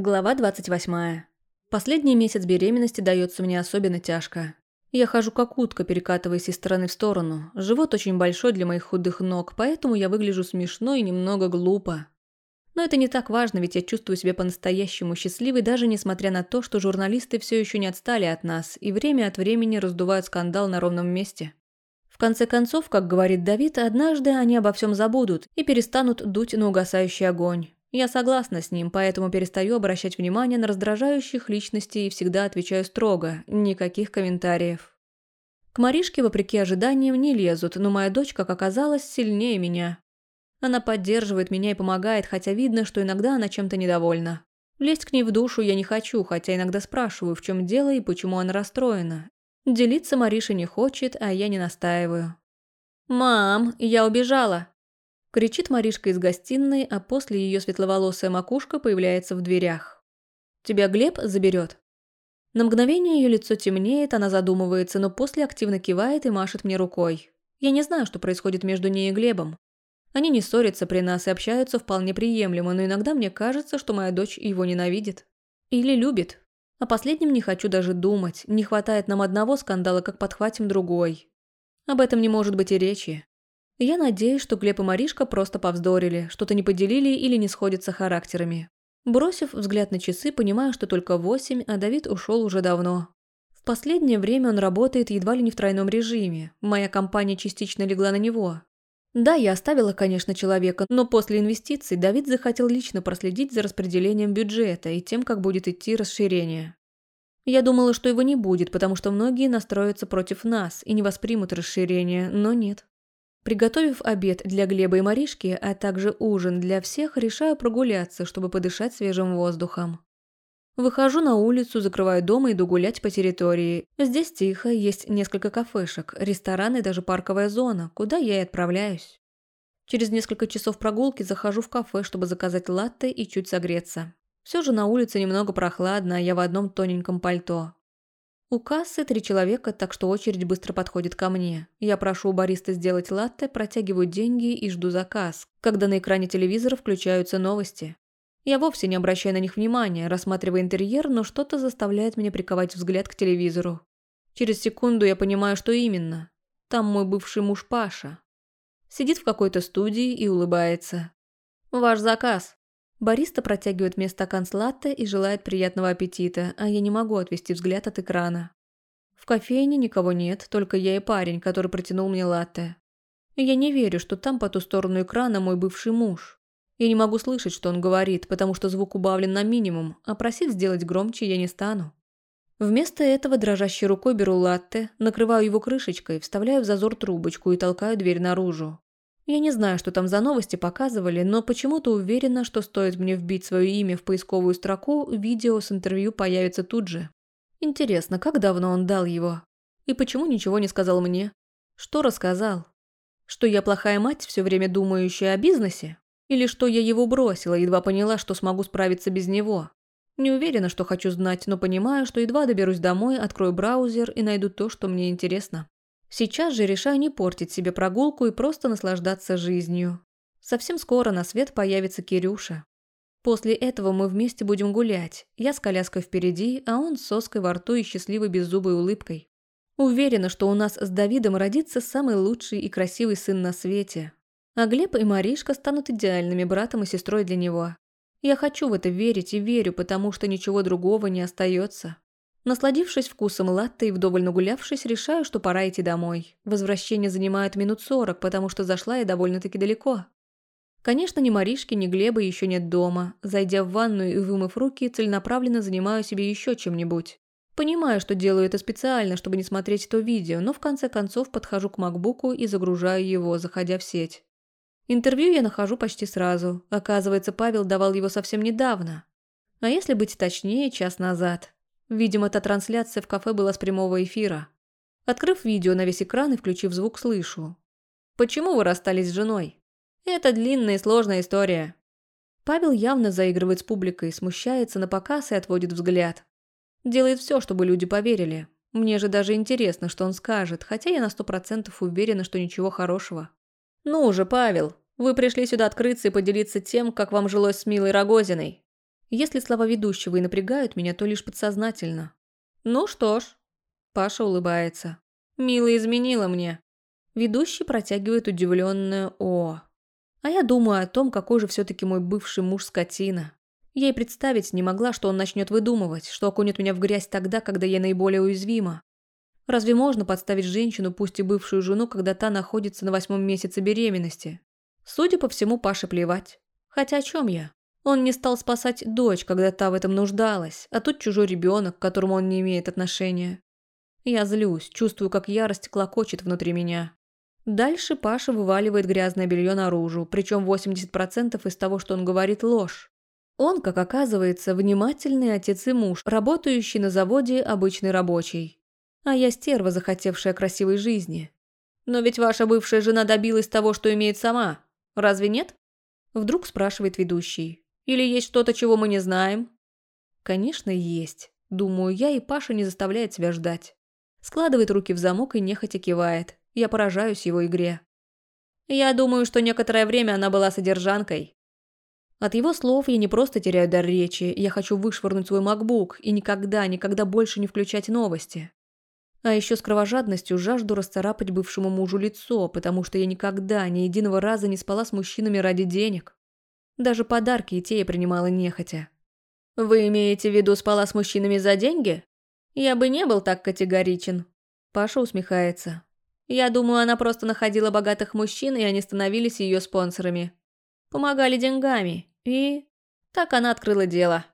Глава 28. Последний месяц беременности дается мне особенно тяжко. Я хожу как утка, перекатываясь из стороны в сторону. Живот очень большой для моих худых ног, поэтому я выгляжу смешно и немного глупо. Но это не так важно, ведь я чувствую себя по-настоящему счастливой, даже несмотря на то, что журналисты все еще не отстали от нас и время от времени раздувают скандал на ровном месте. В конце концов, как говорит Давид, однажды они обо всем забудут и перестанут дуть на угасающий огонь. Я согласна с ним, поэтому перестаю обращать внимание на раздражающих личностей и всегда отвечаю строго, никаких комментариев. К Маришке, вопреки ожиданиям, не лезут, но моя дочь, как оказалось, сильнее меня. Она поддерживает меня и помогает, хотя видно, что иногда она чем-то недовольна. Лезть к ней в душу я не хочу, хотя иногда спрашиваю, в чем дело и почему она расстроена. Делиться Мариша не хочет, а я не настаиваю. «Мам, я убежала!» Кричит Маришка из гостиной, а после ее светловолосая макушка появляется в дверях. «Тебя Глеб заберет?» На мгновение ее лицо темнеет, она задумывается, но после активно кивает и машет мне рукой. Я не знаю, что происходит между ней и Глебом. Они не ссорятся при нас и общаются вполне приемлемо, но иногда мне кажется, что моя дочь его ненавидит. Или любит. О последнем не хочу даже думать. Не хватает нам одного скандала, как подхватим другой. Об этом не может быть и речи. Я надеюсь, что Глеб и Маришка просто повздорили, что-то не поделили или не сходятся характерами. Бросив взгляд на часы, понимаю, что только восемь, а Давид ушел уже давно. В последнее время он работает едва ли не в тройном режиме. Моя компания частично легла на него. Да, я оставила, конечно, человека, но после инвестиций Давид захотел лично проследить за распределением бюджета и тем, как будет идти расширение. Я думала, что его не будет, потому что многие настроятся против нас и не воспримут расширение, но нет. Приготовив обед для Глеба и Маришки, а также ужин для всех, решаю прогуляться, чтобы подышать свежим воздухом. Выхожу на улицу, закрываю дом и иду гулять по территории. Здесь тихо, есть несколько кафешек, ресторан и даже парковая зона, куда я и отправляюсь. Через несколько часов прогулки захожу в кафе, чтобы заказать латте и чуть согреться. Все же на улице немного прохладно, а я в одном тоненьком пальто. У кассы три человека, так что очередь быстро подходит ко мне. Я прошу у бариста сделать латте, протягиваю деньги и жду заказ, когда на экране телевизора включаются новости. Я вовсе не обращаю на них внимания, рассматривая интерьер, но что-то заставляет меня приковать взгляд к телевизору. Через секунду я понимаю, что именно. Там мой бывший муж Паша. Сидит в какой-то студии и улыбается. «Ваш заказ». Бариста протягивает мне стакан с латте и желает приятного аппетита, а я не могу отвести взгляд от экрана. В кофейне никого нет, только я и парень, который протянул мне латте. я не верю, что там по ту сторону экрана мой бывший муж. Я не могу слышать, что он говорит, потому что звук убавлен на минимум, а просить сделать громче я не стану. Вместо этого дрожащей рукой беру латте, накрываю его крышечкой, вставляю в зазор трубочку и толкаю дверь наружу. Я не знаю, что там за новости показывали, но почему-то уверена, что стоит мне вбить свое имя в поисковую строку, видео с интервью появится тут же. Интересно, как давно он дал его? И почему ничего не сказал мне? Что рассказал? Что я плохая мать, все время думающая о бизнесе? Или что я его бросила, едва поняла, что смогу справиться без него? Не уверена, что хочу знать, но понимаю, что едва доберусь домой, открою браузер и найду то, что мне интересно. Сейчас же решаю не портить себе прогулку и просто наслаждаться жизнью. Совсем скоро на свет появится Кирюша. После этого мы вместе будем гулять. Я с коляской впереди, а он с соской во рту и счастливой беззубой улыбкой. Уверена, что у нас с Давидом родится самый лучший и красивый сын на свете. А Глеб и Маришка станут идеальными братом и сестрой для него. Я хочу в это верить и верю, потому что ничего другого не остается. Насладившись вкусом латте и вдоволь нагулявшись, решаю, что пора идти домой. Возвращение занимает минут сорок, потому что зашла я довольно-таки далеко. Конечно, ни Маришки, ни Глеба еще нет дома. Зайдя в ванную и вымыв руки, целенаправленно занимаю себе еще чем-нибудь. Понимаю, что делаю это специально, чтобы не смотреть то видео, но в конце концов подхожу к макбуку и загружаю его, заходя в сеть. Интервью я нахожу почти сразу. Оказывается, Павел давал его совсем недавно. А если быть точнее, час назад. Видимо, та трансляция в кафе была с прямого эфира. Открыв видео на весь экран и включив звук, слышу. «Почему вы расстались с женой?» «Это длинная и сложная история». Павел явно заигрывает с публикой, смущается на показ и отводит взгляд. Делает все, чтобы люди поверили. Мне же даже интересно, что он скажет, хотя я на сто процентов уверена, что ничего хорошего. «Ну же, Павел, вы пришли сюда открыться и поделиться тем, как вам жилось с Милой Рогозиной. Если слова ведущего и напрягают меня, то лишь подсознательно. Ну что ж. Паша улыбается. Мила изменила мне. Ведущий протягивает удивленное «О». А я думаю о том, какой же все-таки мой бывший муж скотина. Я и представить не могла, что он начнет выдумывать, что окунет меня в грязь тогда, когда я наиболее уязвима. Разве можно подставить женщину, пусть и бывшую жену, когда та находится на восьмом месяце беременности? Судя по всему, Паше плевать. Хотя о чем я? Он не стал спасать дочь, когда та в этом нуждалась, а тут чужой ребенок, к которому он не имеет отношения. Я злюсь, чувствую, как ярость клокочет внутри меня. Дальше Паша вываливает грязное белье наружу, причем 80% из того, что он говорит, ложь. Он, как оказывается, внимательный отец и муж, работающий на заводе обычный рабочий. А я стерва, захотевшая красивой жизни. Но ведь ваша бывшая жена добилась того, что имеет сама. Разве нет? Вдруг спрашивает ведущий. Или есть что-то, чего мы не знаем? Конечно, есть. Думаю я, и Паша не заставляет себя ждать. Складывает руки в замок и нехотя кивает. Я поражаюсь его игре. Я думаю, что некоторое время она была содержанкой. От его слов я не просто теряю дар речи, я хочу вышвырнуть свой макбук и никогда, никогда больше не включать новости. А еще с кровожадностью жажду расцарапать бывшему мужу лицо, потому что я никогда, ни единого раза не спала с мужчинами ради денег. Даже подарки и те я принимала нехотя. «Вы имеете в виду спала с мужчинами за деньги? Я бы не был так категоричен». Паша усмехается. Я думаю, она просто находила богатых мужчин, и они становились ее спонсорами. Помогали деньгами. И... Так она открыла дело.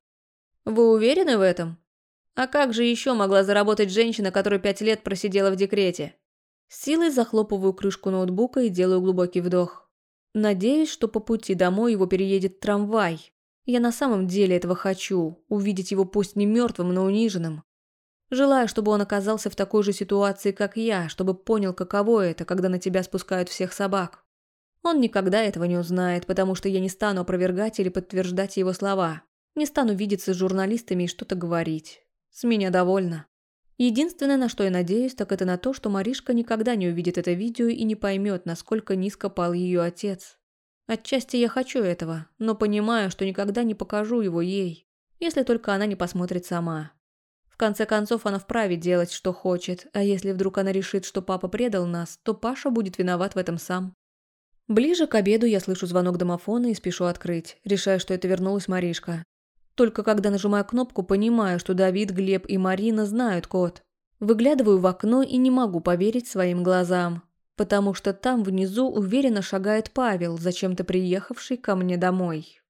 Вы уверены в этом? А как же еще могла заработать женщина, которая пять лет просидела в декрете? С силой захлопываю крышку ноутбука и делаю глубокий вдох. Надеюсь, что по пути домой его переедет трамвай. Я на самом деле этого хочу, увидеть его пусть не мертвым, но униженным. Желаю, чтобы он оказался в такой же ситуации, как я, чтобы понял, каково это, когда на тебя спускают всех собак. Он никогда этого не узнает, потому что я не стану опровергать или подтверждать его слова. Не стану видеться с журналистами и что-то говорить. С меня довольно. Единственное, на что я надеюсь, так это на то, что Маришка никогда не увидит это видео и не поймет, насколько низко пал ее отец. Отчасти я хочу этого, но понимаю, что никогда не покажу его ей, если только она не посмотрит сама. В конце концов, она вправе делать, что хочет, а если вдруг она решит, что папа предал нас, то Паша будет виноват в этом сам. Ближе к обеду я слышу звонок домофона и спешу открыть, решая, что это вернулась Маришка. Только когда нажимаю кнопку, понимаю, что Давид, Глеб и Марина знают код. Выглядываю в окно и не могу поверить своим глазам, потому что там внизу уверенно шагает Павел, зачем-то приехавший ко мне домой.